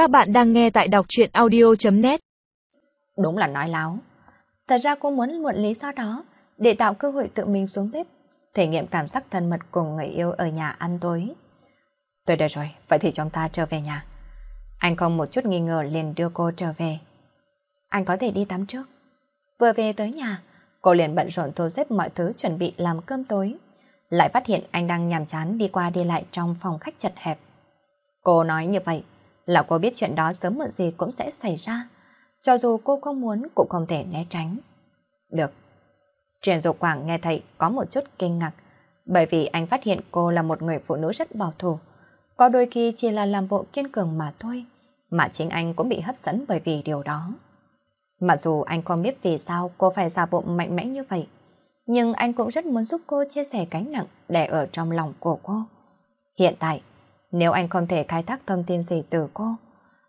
Các bạn đang nghe tại đọc truyện audio.net Đúng là nói láo. Thật ra cô muốn luận lý do đó để tạo cơ hội tự mình xuống bếp, thể nghiệm cảm giác thân mật cùng người yêu ở nhà ăn tối. Tôi được rồi, vậy thì chúng ta trở về nhà. Anh không một chút nghi ngờ liền đưa cô trở về. Anh có thể đi tắm trước. Vừa về tới nhà, cô liền bận rộn thu xếp mọi thứ chuẩn bị làm cơm tối. Lại phát hiện anh đang nhàm chán đi qua đi lại trong phòng khách chật hẹp. Cô nói như vậy là cô biết chuyện đó sớm muộn gì cũng sẽ xảy ra. Cho dù cô không muốn cũng không thể né tránh. Được. Truyền Dục Quảng nghe thấy có một chút kinh ngạc bởi vì anh phát hiện cô là một người phụ nữ rất bảo thủ. Có đôi khi chỉ là làm bộ kiên cường mà thôi, mà chính anh cũng bị hấp dẫn bởi vì điều đó. Mặc dù anh không biết vì sao cô phải giả bộ mạnh mẽ như vậy, nhưng anh cũng rất muốn giúp cô chia sẻ cánh nặng đè ở trong lòng của cô. Hiện tại, nếu anh không thể khai thác thông tin gì từ cô,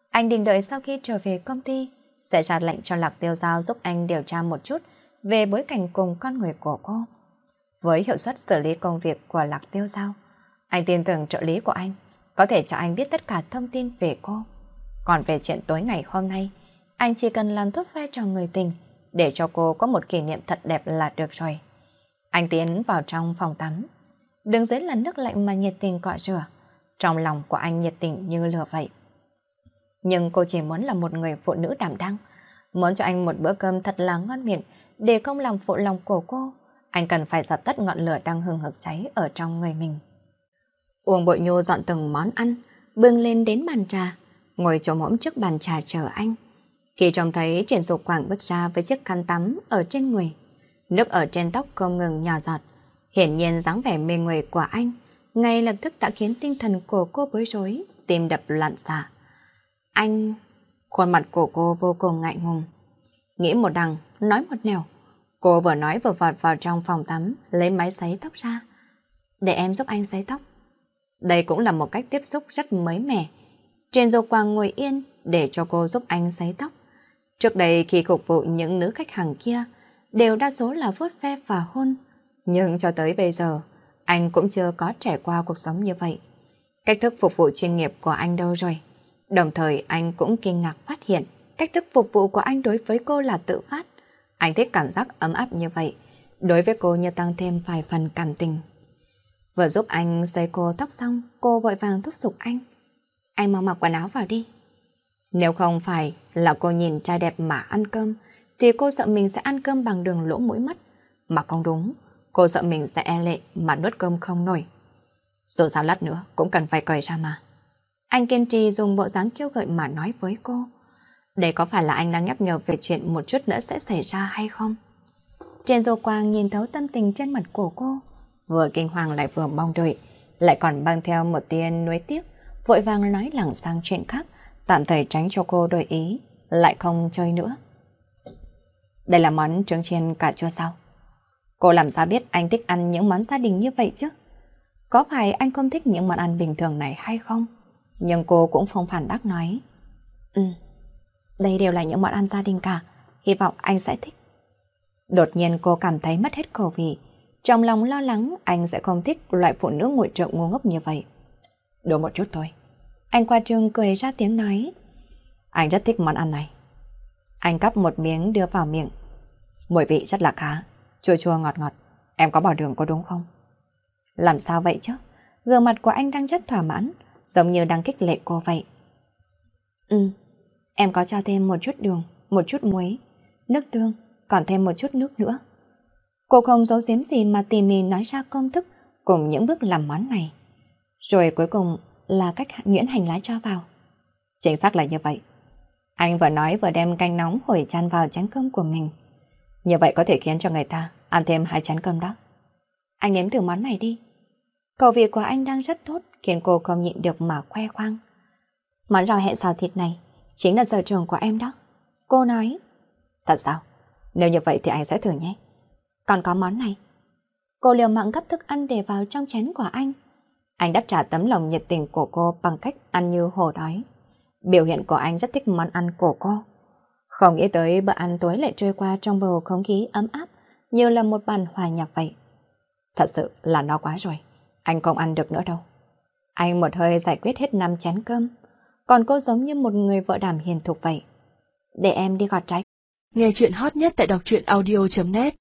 anh định đợi sau khi trở về công ty, sẽ ra lệnh cho Lạc Tiêu Giao giúp anh điều tra một chút về bối cảnh cùng con người của cô. Với hiệu suất xử lý công việc của Lạc Tiêu Giao, anh tin tưởng trợ lý của anh có thể cho anh biết tất cả thông tin về cô. Còn về chuyện tối ngày hôm nay, anh chỉ cần làm tốt vai trò người tình để cho cô có một kỷ niệm thật đẹp là được rồi. Anh tiến vào trong phòng tắm, đứng dưới làn nước lạnh mà nhiệt tình cọ rửa. Trong lòng của anh nhiệt tình như lửa vậy. Nhưng cô chỉ muốn là một người phụ nữ đảm đang, muốn cho anh một bữa cơm thật là ngon miệng để không làm phụ lòng của cô. Anh cần phải dập tắt ngọn lửa đang hừng hực cháy ở trong người mình. Uông Bội Nhu dọn từng món ăn, bưng lên đến bàn trà, ngồi chỗ mõm trước bàn trà chờ anh. Khi trông thấy Triển Dục Quảng bước ra với chiếc khăn tắm ở trên người, nước ở trên tóc không ngừng nhỏ giọt, hiển nhiên dáng vẻ mê người của anh ngay lập tức đã khiến tinh thần của cô bối rối, tim đập loạn xạ. Anh... Khuôn mặt của cô vô cùng ngại ngùng. Nghĩ một đằng, nói một nẻo. Cô vừa nói vừa vọt vào trong phòng tắm, lấy máy sấy tóc ra. Để em giúp anh sấy tóc. Đây cũng là một cách tiếp xúc rất mới mẻ. Trên dầu quang ngồi yên để cho cô giúp anh sấy tóc. Trước đây khi phục vụ những nữ khách hàng kia, đều đa số là vuốt ve và hôn. Nhưng cho tới bây giờ, anh cũng chưa có trải qua cuộc sống như vậy. Cách thức phục vụ chuyên nghiệp của anh đâu rồi? Đồng thời anh cũng kinh ngạc phát hiện cách thức phục vụ của anh đối với cô là tự phát. Anh thích cảm giác ấm áp như vậy. Đối với cô như tăng thêm vài phần cảm tình. Vừa giúp anh xây cô tóc xong, cô vội vàng thúc giục anh. Anh mau mặc quần áo vào đi. Nếu không phải là cô nhìn trai đẹp mà ăn cơm, thì cô sợ mình sẽ ăn cơm bằng đường lỗ mũi mắt. Mà không đúng, Cô sợ mình sẽ e lệ mà nuốt cơm không nổi. Dù sao lát nữa cũng cần phải cởi ra mà. Anh kiên trì dùng bộ dáng kêu gợi mà nói với cô. Đây có phải là anh đang nhắc nhở về chuyện một chút nữa sẽ xảy ra hay không? Trên dô quang nhìn thấu tâm tình trên mặt của cô. Vừa kinh hoàng lại vừa mong đợi. Lại còn mang theo một tia nuối tiếc. Vội vàng nói lẳng sang chuyện khác. Tạm thời tránh cho cô đổi ý. Lại không chơi nữa. Đây là món trứng chiên cà chua sao? Cô làm sao biết anh thích ăn những món gia đình như vậy chứ? Có phải anh không thích những món ăn bình thường này hay không? Nhưng cô cũng không phản bác nói. Ừ, đây đều là những món ăn gia đình cả. Hy vọng anh sẽ thích. Đột nhiên cô cảm thấy mất hết khẩu vị. Trong lòng lo lắng anh sẽ không thích loại phụ nữ nguội trợ ngu ngốc như vậy. Đổ một chút thôi. Anh qua trường cười ra tiếng nói. Anh rất thích món ăn này. Anh cắp một miếng đưa vào miệng. Mùi vị rất là khá chua chua ngọt ngọt. Em có bỏ đường có đúng không? Làm sao vậy chứ? Gương mặt của anh đang rất thỏa mãn, giống như đang kích lệ cô vậy. Ừ, em có cho thêm một chút đường, một chút muối, nước tương, còn thêm một chút nước nữa. Cô không giấu giếm gì mà tỉ mỉ nói ra công thức cùng những bước làm món này. Rồi cuối cùng là cách nhuyễn hành lá cho vào. Chính xác là như vậy. Anh vừa nói vừa đem canh nóng hổi chan vào chén cơm của mình. Như vậy có thể khiến cho người ta ăn thêm hai chén cơm đó. Anh nếm thử món này đi. Cầu vị của anh đang rất tốt, khiến cô không nhịn được mà khoe khoang. Món rau hẹ xào thịt này chính là sở trường của em đó. Cô nói. Thật sao? Nếu như vậy thì anh sẽ thử nhé. Còn có món này. Cô liều mạng gấp thức ăn để vào trong chén của anh. Anh đáp trả tấm lòng nhiệt tình của cô bằng cách ăn như hồ đói. Biểu hiện của anh rất thích món ăn của cô. Không nghĩ tới bữa ăn tối lại trôi qua trong bầu không khí ấm áp, như là một bàn hòa nhạc vậy. Thật sự là no quá rồi, anh không ăn được nữa đâu. Anh một hơi giải quyết hết năm chén cơm, còn cô giống như một người vợ đảm hiền thục vậy. Để em đi gọt trái. Nghe chuyện hot nhất tại đọc truyện audio.net